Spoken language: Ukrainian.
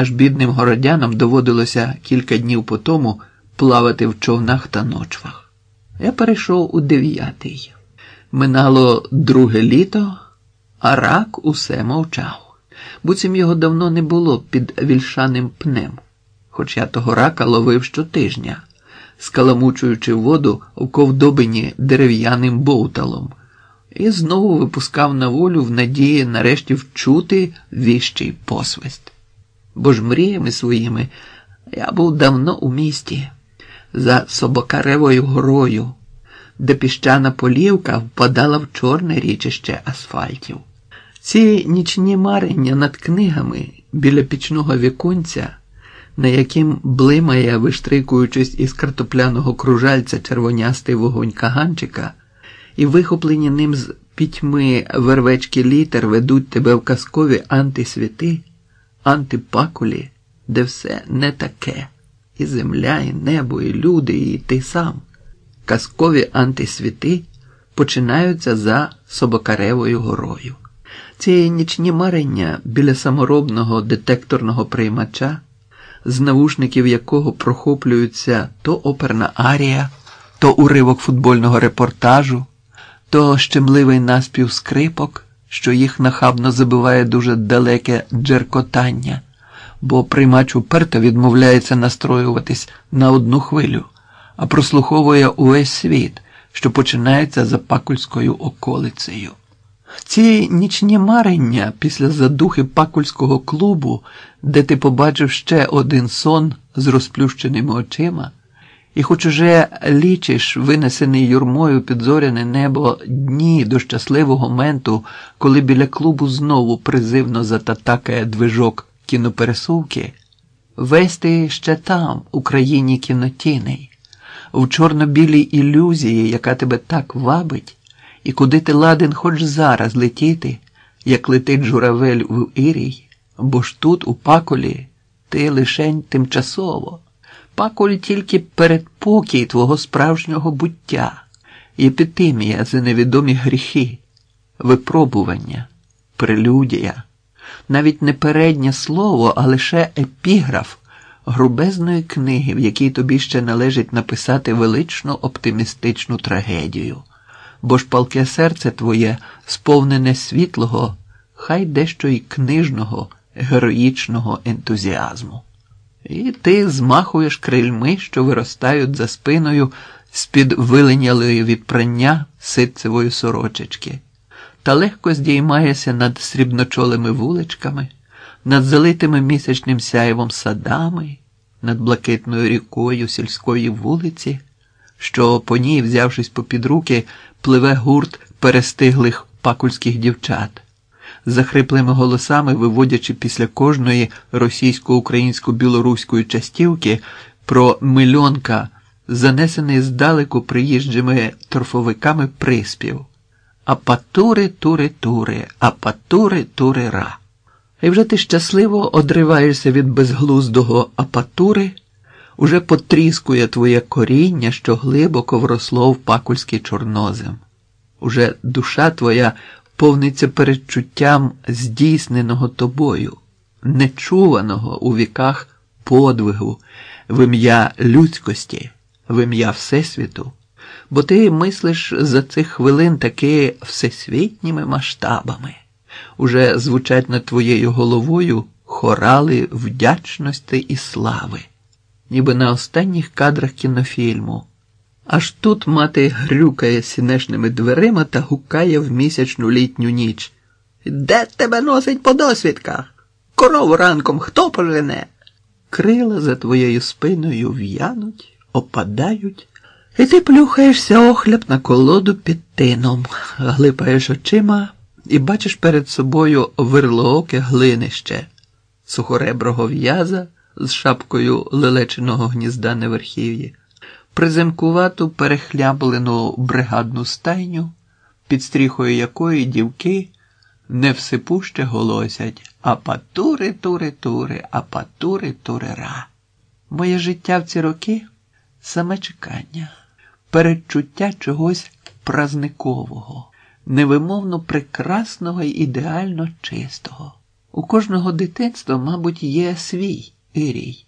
Аж бідним городянам доводилося кілька днів по тому плавати в човнах та ночвах. Я перейшов у дев'ятий. Минало друге літо, а рак усе мовчав. Буцім його давно не було під вільшаним пнем, хоч я того рака ловив щотижня, скаламучуючи воду в ковдобині дерев'яним боуталом, і знову випускав на волю в надії нарешті вчути віщий посвист. Бо ж мріями своїми я був давно у місті, за Собокаревою горою, де піщана полівка впадала в чорне річище асфальтів. Ці нічні марення над книгами біля пічного віконця, на яким блимає, виштрикуючись із картопляного кружальця червонястий вогонь каганчика, і вихоплені ним з пітьми вервечки літер ведуть тебе в казкові антисвіти, антипакулі, де все не таке, і земля, і небо, і люди, і ти сам. Казкові антисвіти починаються за Собокаревою горою. Ці нічні марення біля саморобного детекторного приймача, з навушників якого прохоплюються то оперна арія, то уривок футбольного репортажу, то щемливий наспів скрипок, що їх нахабно забиває дуже далеке джеркотання, бо приймач уперто відмовляється настроюватись на одну хвилю, а прослуховує увесь світ, що починається за пакульською околицею. Ці нічні марення після задухи пакульського клубу, де ти побачив ще один сон з розплющеними очима, і хоч уже лічиш винесений юрмою під зоряне небо дні до щасливого моменту, коли біля клубу знову призивно зататакає движок кінопересувки, весь ти ще там, у країні кінотіней, в чорно-білій ілюзії, яка тебе так вабить і куди ти ладен хоч зараз летіти, як летить журавель в Ірій, бо ж тут, у паколі, ти лишень тимчасово, паколь тільки передпокій твого справжнього буття, епітемія за невідомі гріхи, випробування, прелюдія, навіть не переднє слово, а лише епіграф грубезної книги, в якій тобі ще належить написати величну оптимістичну трагедію бо ж палке серце твоє, сповнене світлого, хай дещо й книжного, героїчного ентузіазму. І ти змахуєш крильми, що виростають за спиною з-під виленялої від прання ситцевої сорочечки, та легко здіймаєшся над срібночолими вуличками, над залитими місячним сяєвом садами, над блакитною рікою сільської вулиці, що по ній, взявшись попід руки, пливе гурт перестиглих пакульських дівчат, захриплими голосами виводячи після кожної російсько-українсько-білоруської частівки про мильонка, занесений здалеку приїжджими торфовиками приспів. Апатури тури тури, апатури тури ра. І вже ти щасливо одриваєшся від безглуздого апатури, уже потріскує твоє коріння, що глибоко вросло в пакульський чорнозем. Уже душа твоя повниться передчуттям здійсненого тобою, нечуваного у віках подвигу, в ім'я людськості, в ім'я Всесвіту, бо ти мислиш за цих хвилин таки всесвітніми масштабами. Уже звучать над твоєю головою хорали вдячності і слави ніби на останніх кадрах кінофільму. Аж тут мати грюкає сінешними дверима та гукає в місячну літню ніч. Де тебе носить по досвідках? Корову ранком хто пожене? Крила за твоєю спиною в'януть, опадають, і ти плюхаєшся охляб на колоду під тином, глипаєш очима і бачиш перед собою вирлооке глинище, сухореброго в'яза з шапкою лелеченого гнізда на верхів'ї, приземкувату перехляблену бригадну стайню, під стріхою якої дівки не всипуще голосять апатури тури тури, апатури тури ра. Моє життя в ці роки саме чекання, передчуття чогось празникового, невимовно прекрасного і ідеально чистого. У кожного дитинства, мабуть, є свій Ірій.